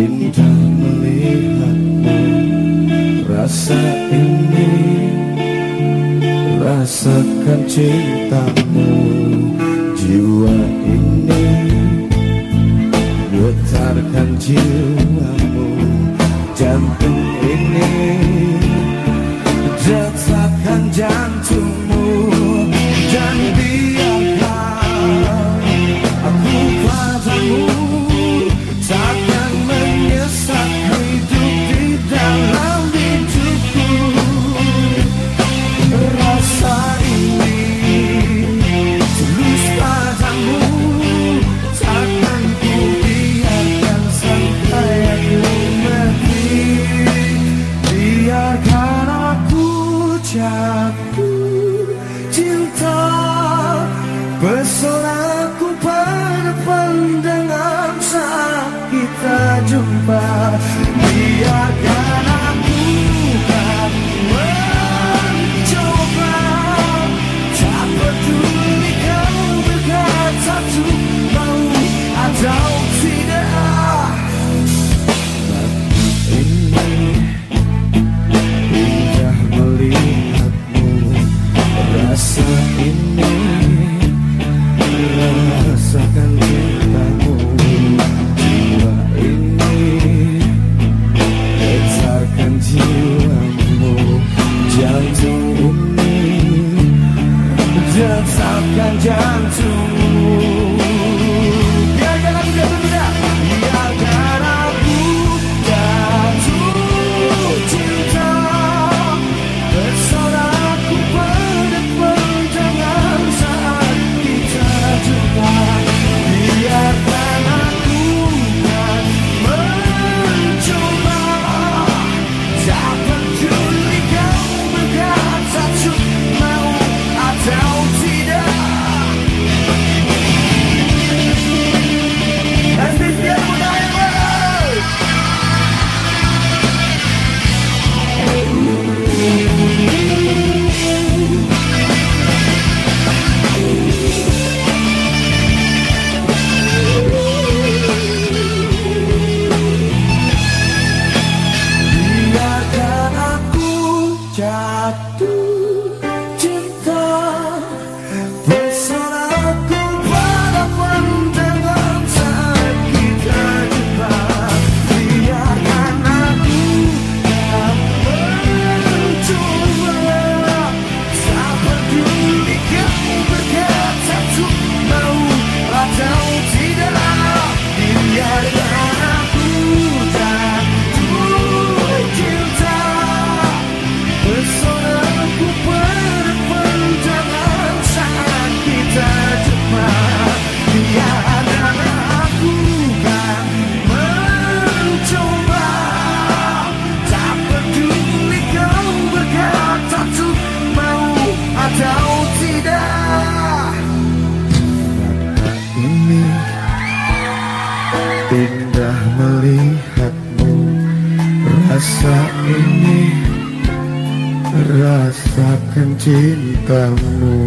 bintang melihatmu Rasa ini Rasakan cintamu Jiwa ini Getarkan jiwamu Jantung ini Detakkan jantung jatuh cinta pesona jantung ini Desapkan jantung. do. Indah melihatmu Rasa ini Rasakan cintamu